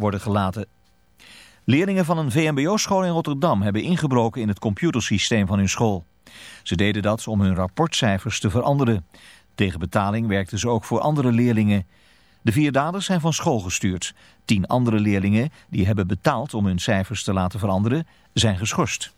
worden gelaten. Leerlingen van een VMBO-school in Rotterdam hebben ingebroken in het computersysteem van hun school. Ze deden dat om hun rapportcijfers te veranderen. Tegen betaling werkten ze ook voor andere leerlingen. De vier daders zijn van school gestuurd. Tien andere leerlingen die hebben betaald om hun cijfers te laten veranderen, zijn geschorst.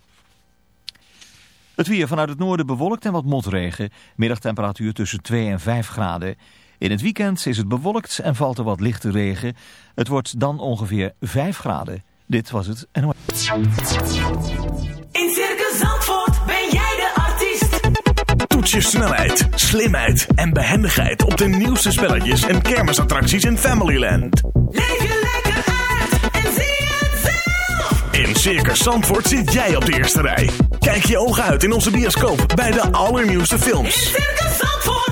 Het weer vanuit het noorden bewolkt en wat motregen. Middagtemperatuur tussen 2 en 5 graden. In het weekend is het bewolkt en valt er wat lichte regen. Het wordt dan ongeveer 5 graden. Dit was het NOS. In Circus Zandvoort ben jij de artiest. Toets je snelheid, slimheid en behendigheid op de nieuwste spelletjes en kermisattracties in Familyland. Leef je lekker uit en zie het zelf. In Circus Zandvoort zit jij op de eerste rij. Kijk je ogen uit in onze bioscoop bij de allernieuwste In films. Circus Zandvoort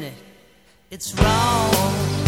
minute, it's wrong.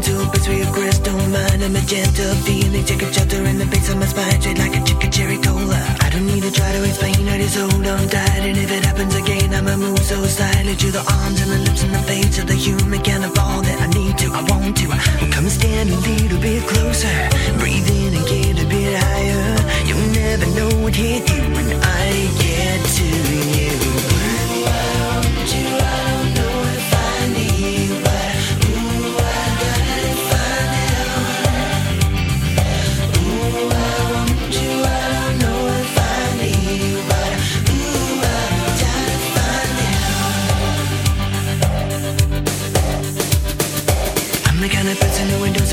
One, two, but three of crystal mine. A magenta feeling, take a chapter in the base of my spine. Straight like a chicken cherry cola. I don't need to try to explain, I just hold on tight. And if it happens again, I'ma move so silently to the arms and the lips and the face of the human kind of all that I need to, I want to. Come and stand a little bit closer. Breathe in and get a bit higher. You'll never know what hit you.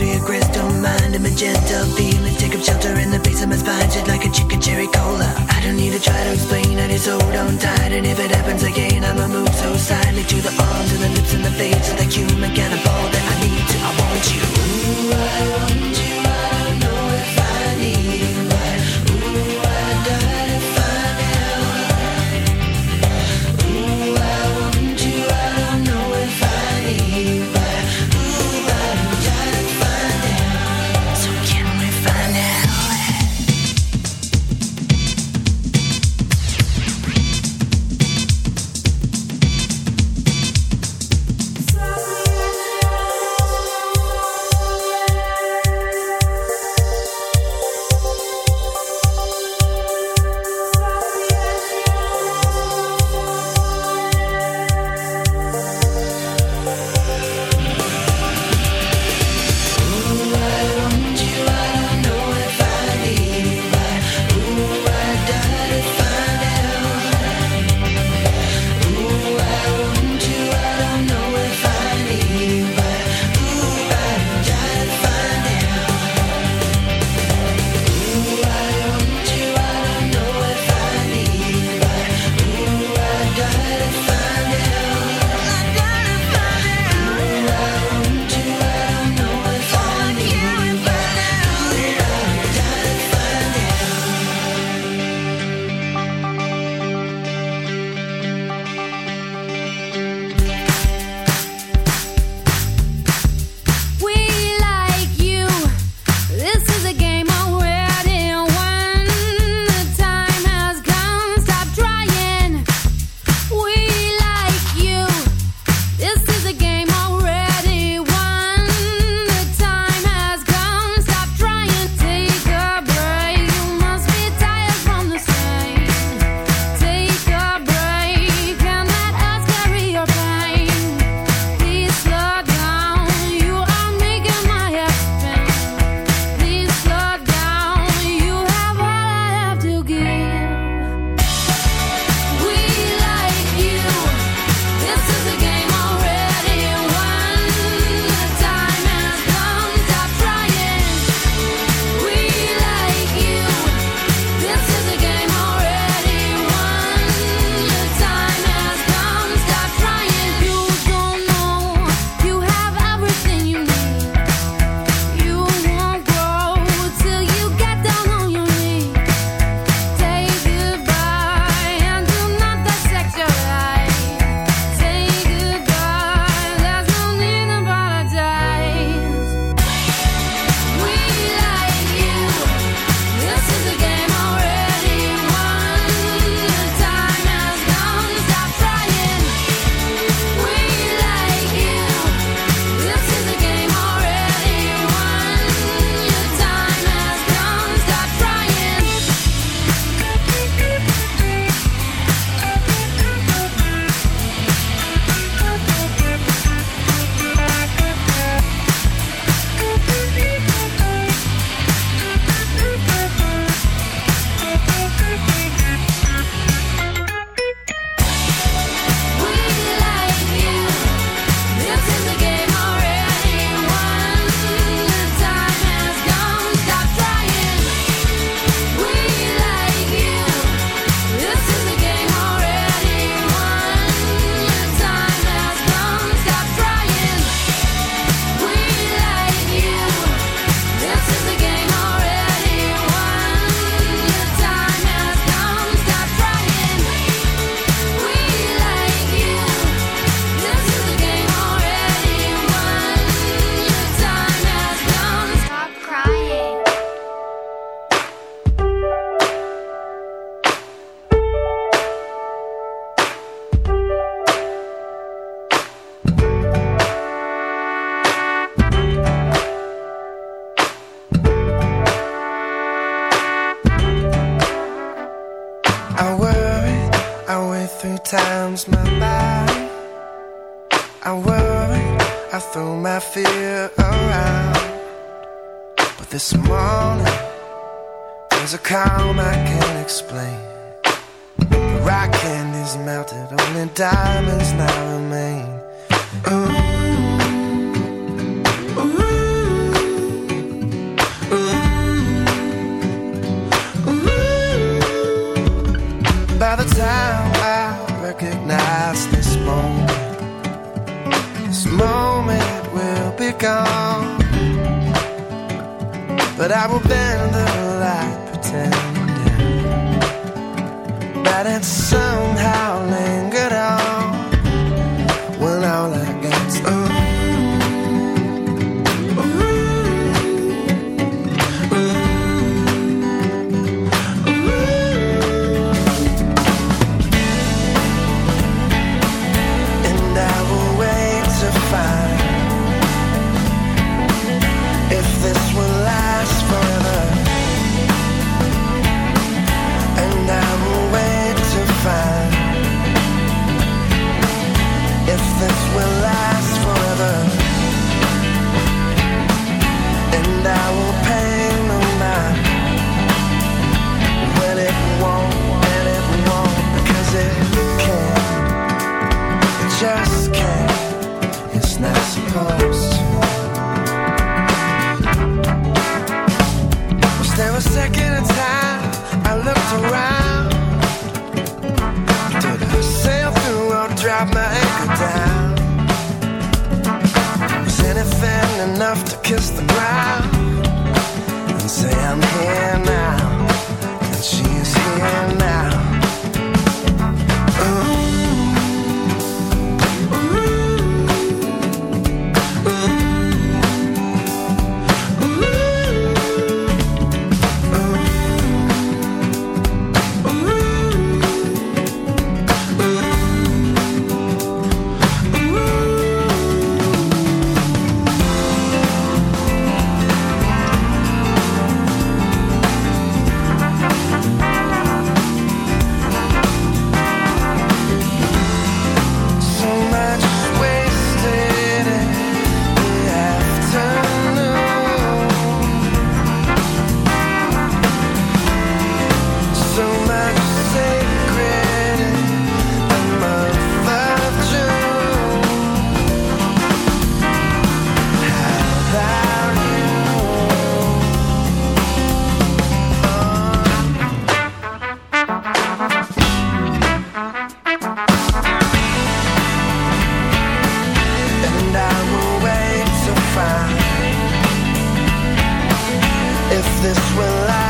To a your crystal mind and magenta feelings take up shelter in the base of my spine, shit like a chicken cherry cola. I don't need to try to explain, I just hold on tight, and if it happens again, I'ma move so silently to the arms and the lips and the face of the human cannibal that I need to. I want you. Ooh, I want you. if this will last.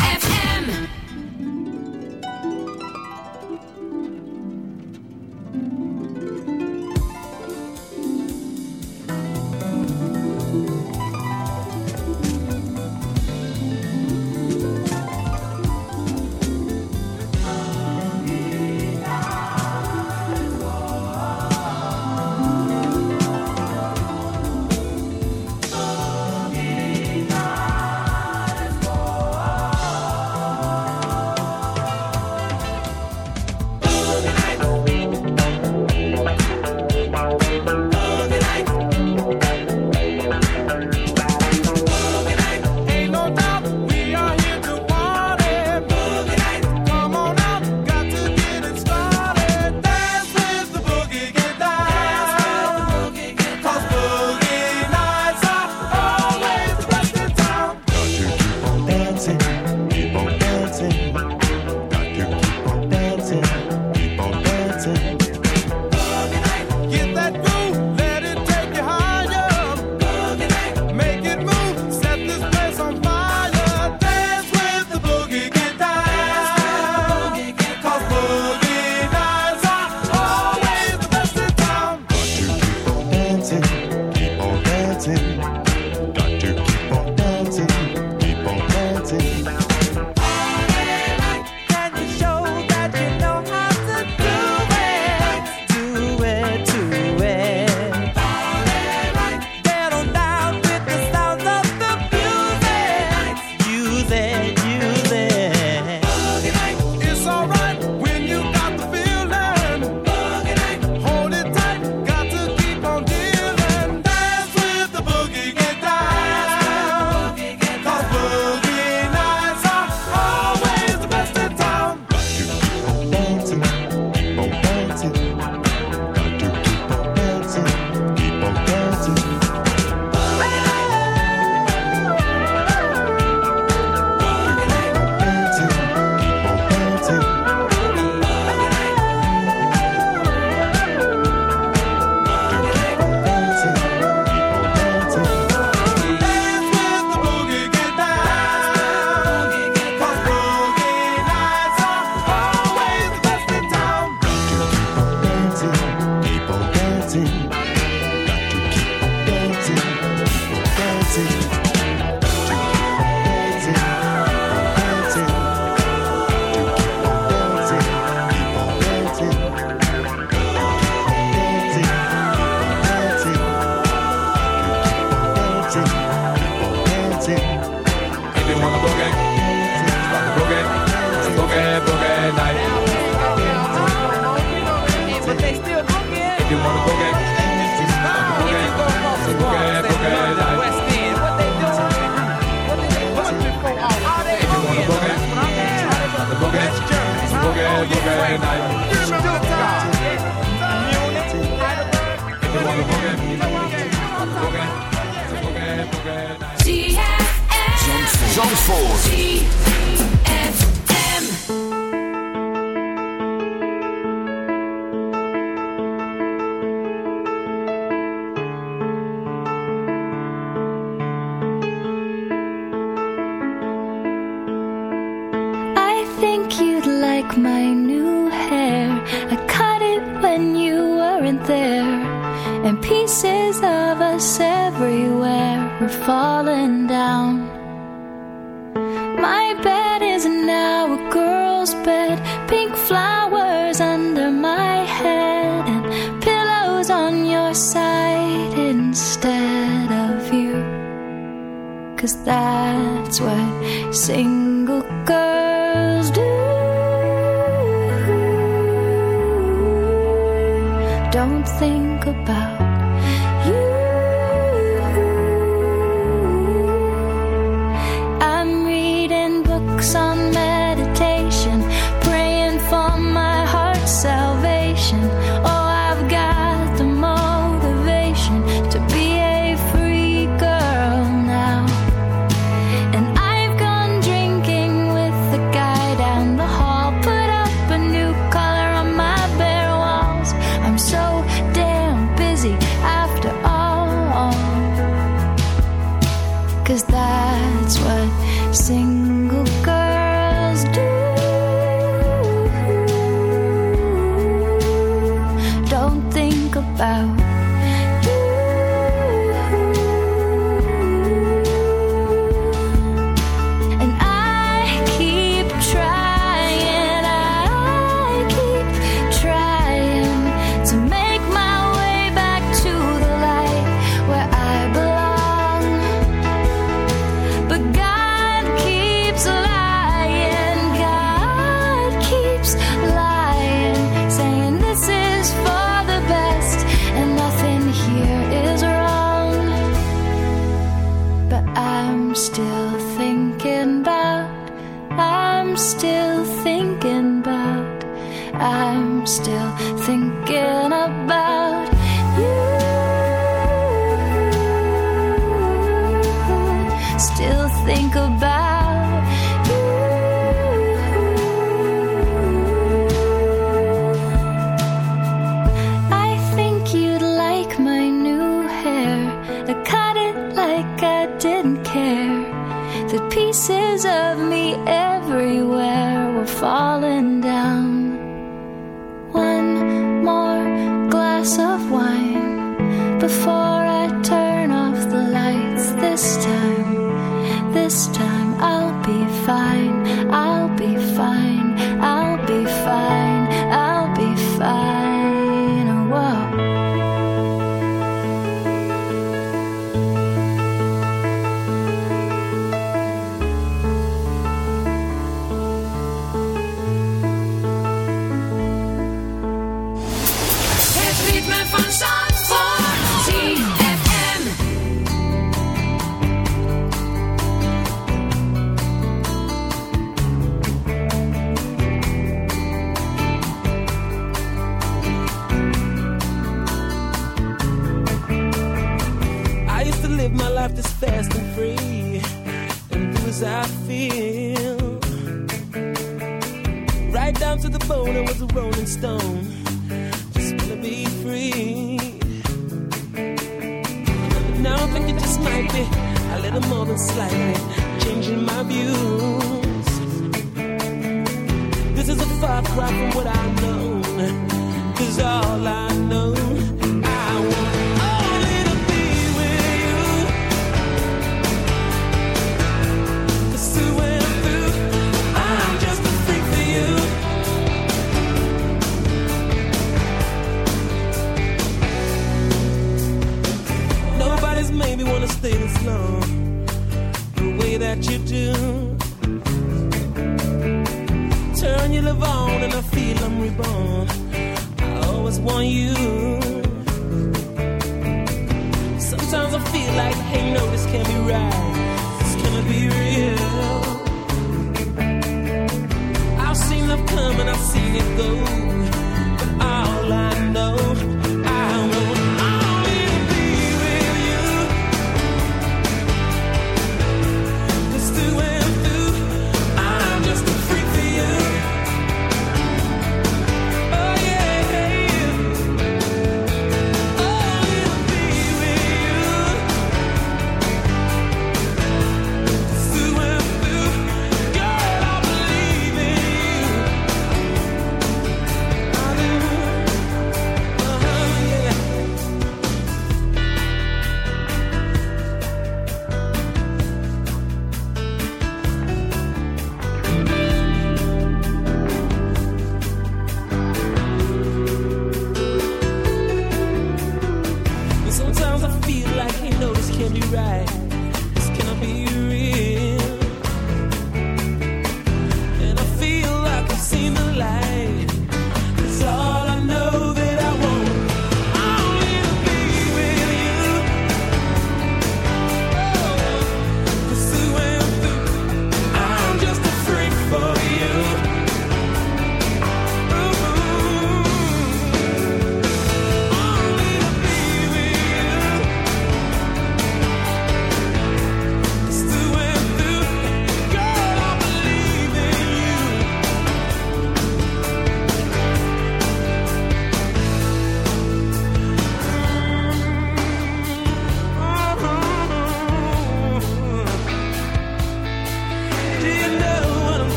Zandvoort.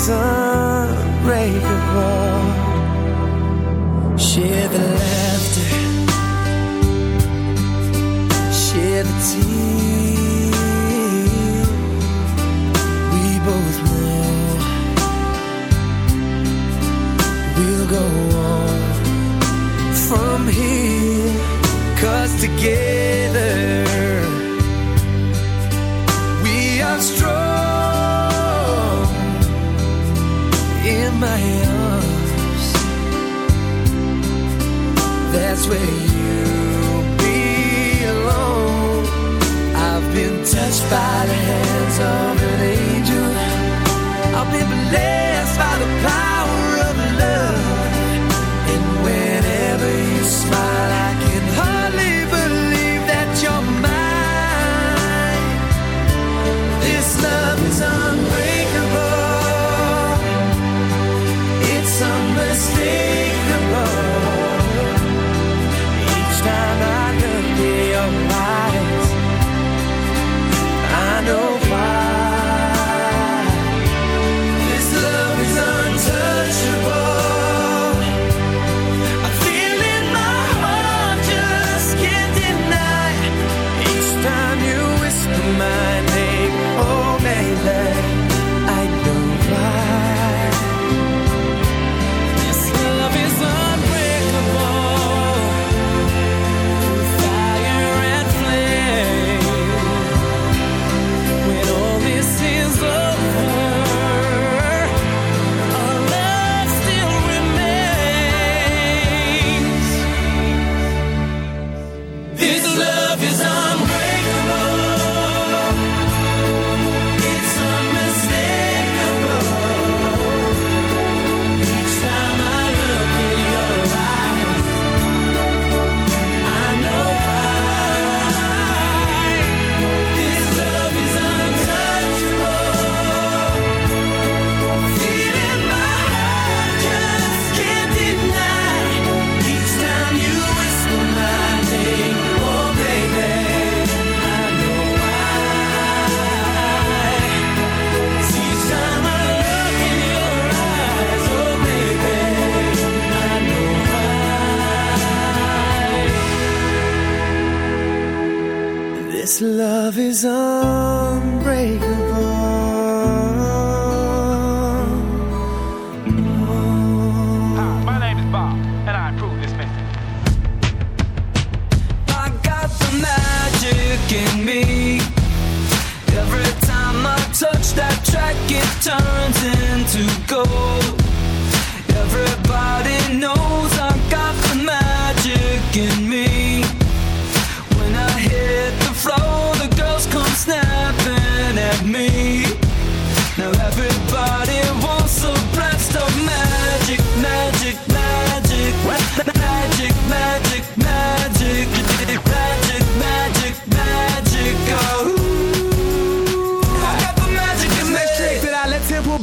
reason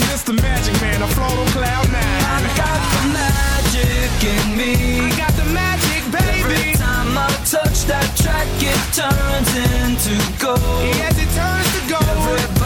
feeling just the magic, man. I float on cloud nine. I got the magic in me. I got the magic, baby. Every time I touch that track, it turns into gold. Yes, it turns to gold. Every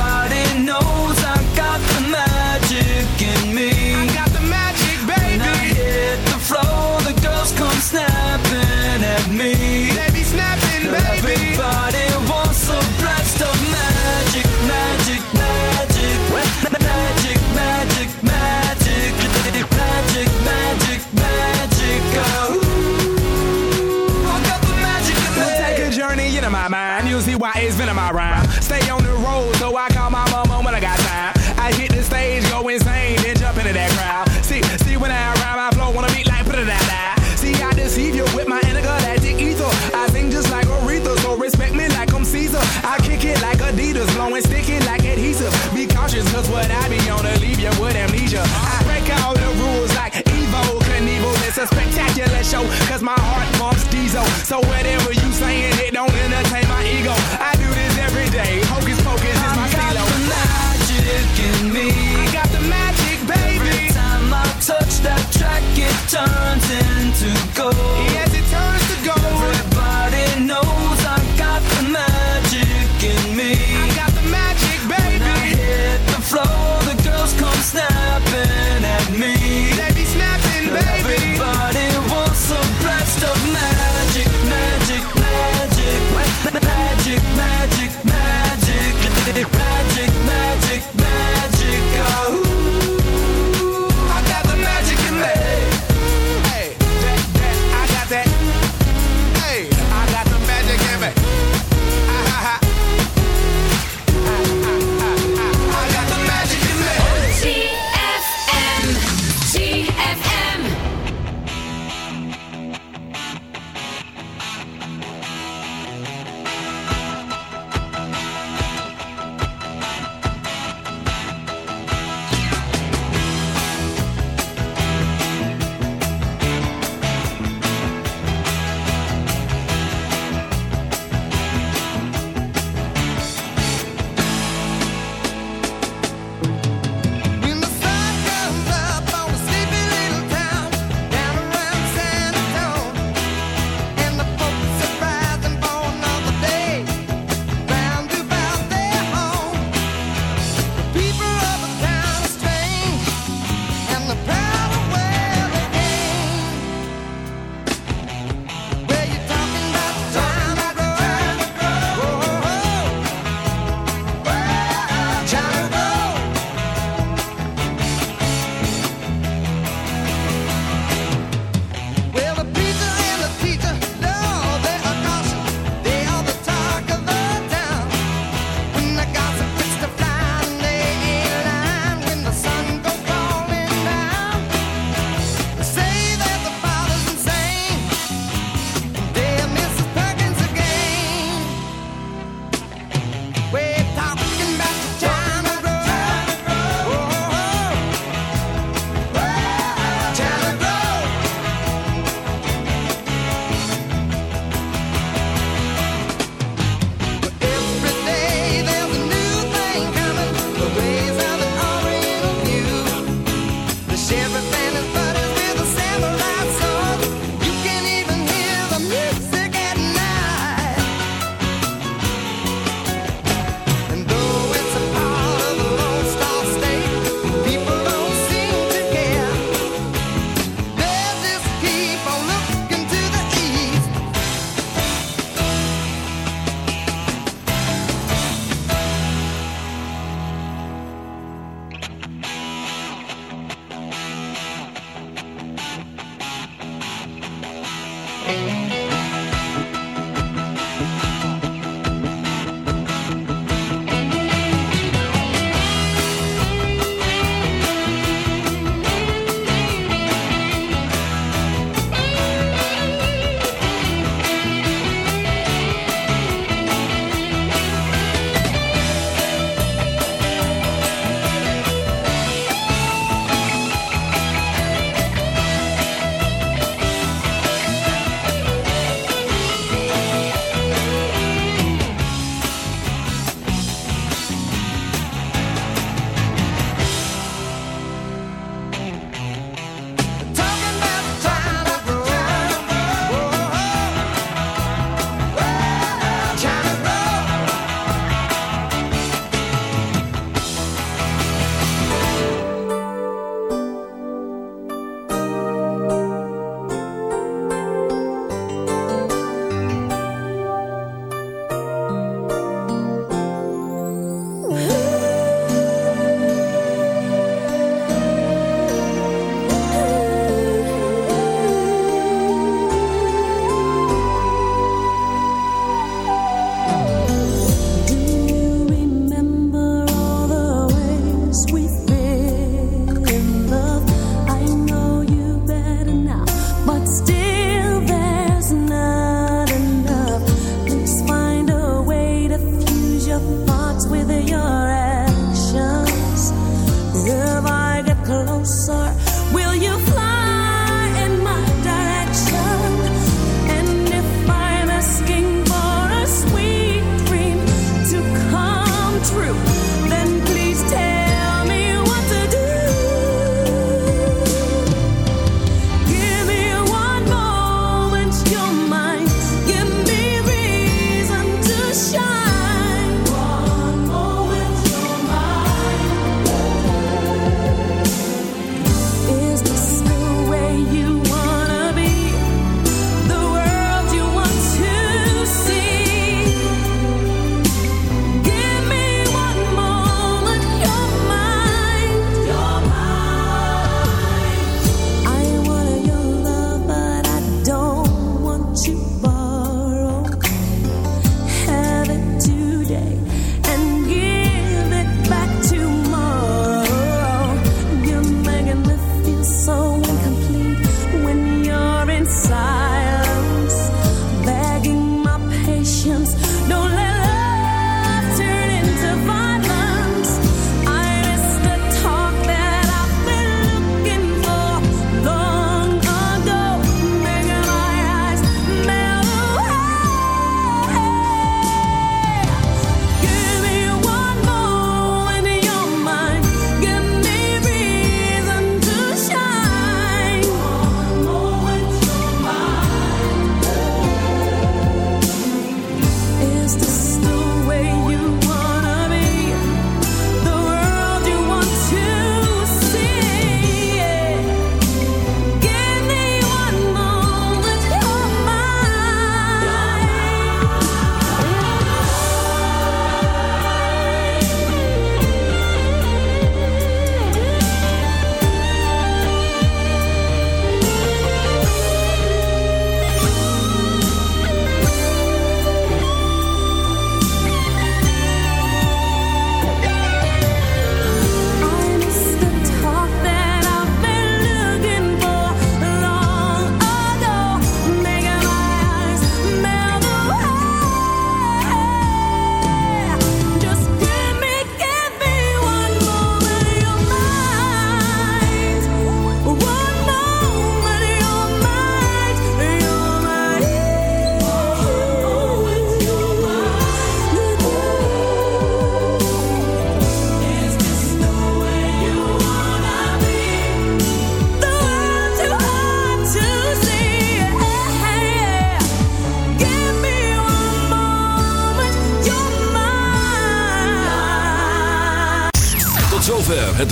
show, cause my heart pumps diesel. So whatever you saying, it don't entertain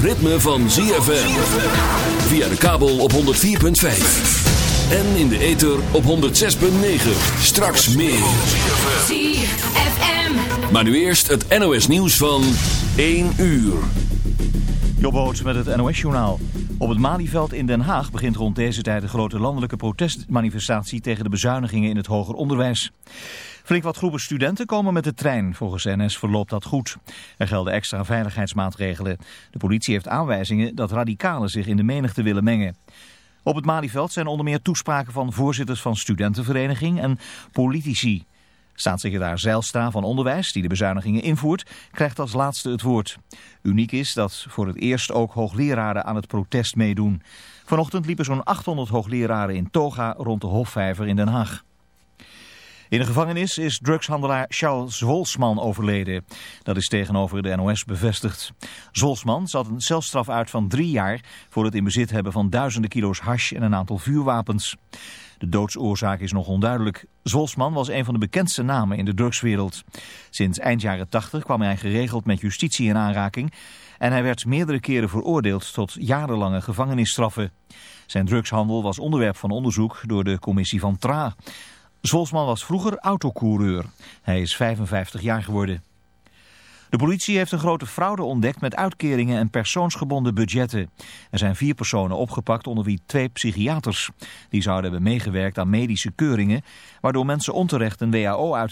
ritme van ZFM. Via de kabel op 104.5. En in de ether op 106.9. Straks meer. ZFM. Maar nu eerst het NOS nieuws van 1 uur. Jobboot met het NOS-journaal. Op het Malieveld in Den Haag begint rond deze tijd een grote landelijke protestmanifestatie tegen de bezuinigingen in het hoger onderwijs. Flink wat groepen studenten komen met de trein. Volgens NS verloopt dat goed. Er gelden extra veiligheidsmaatregelen. De politie heeft aanwijzingen dat radicalen zich in de menigte willen mengen. Op het Malieveld zijn onder meer toespraken van voorzitters van studentenvereniging en politici. Staatssecretaris Zijlstra van Onderwijs, die de bezuinigingen invoert, krijgt als laatste het woord. Uniek is dat voor het eerst ook hoogleraren aan het protest meedoen. Vanochtend liepen zo'n 800 hoogleraren in toga rond de Hofvijver in Den Haag. In de gevangenis is drugshandelaar Charles Wolsman overleden. Dat is tegenover de NOS bevestigd. Zolsman zat een celstraf uit van drie jaar voor het in bezit hebben van duizenden kilo's hash en een aantal vuurwapens. De doodsoorzaak is nog onduidelijk. Zwolsman was een van de bekendste namen in de drugswereld. Sinds eind jaren 80 kwam hij geregeld met justitie in aanraking en hij werd meerdere keren veroordeeld tot jarenlange gevangenisstraffen. Zijn drugshandel was onderwerp van onderzoek door de commissie van Tra. Zwolsman was vroeger autocoureur. Hij is 55 jaar geworden. De politie heeft een grote fraude ontdekt met uitkeringen en persoonsgebonden budgetten. Er zijn vier personen opgepakt onder wie twee psychiaters. Die zouden hebben meegewerkt aan medische keuringen, waardoor mensen onterecht een WHO uit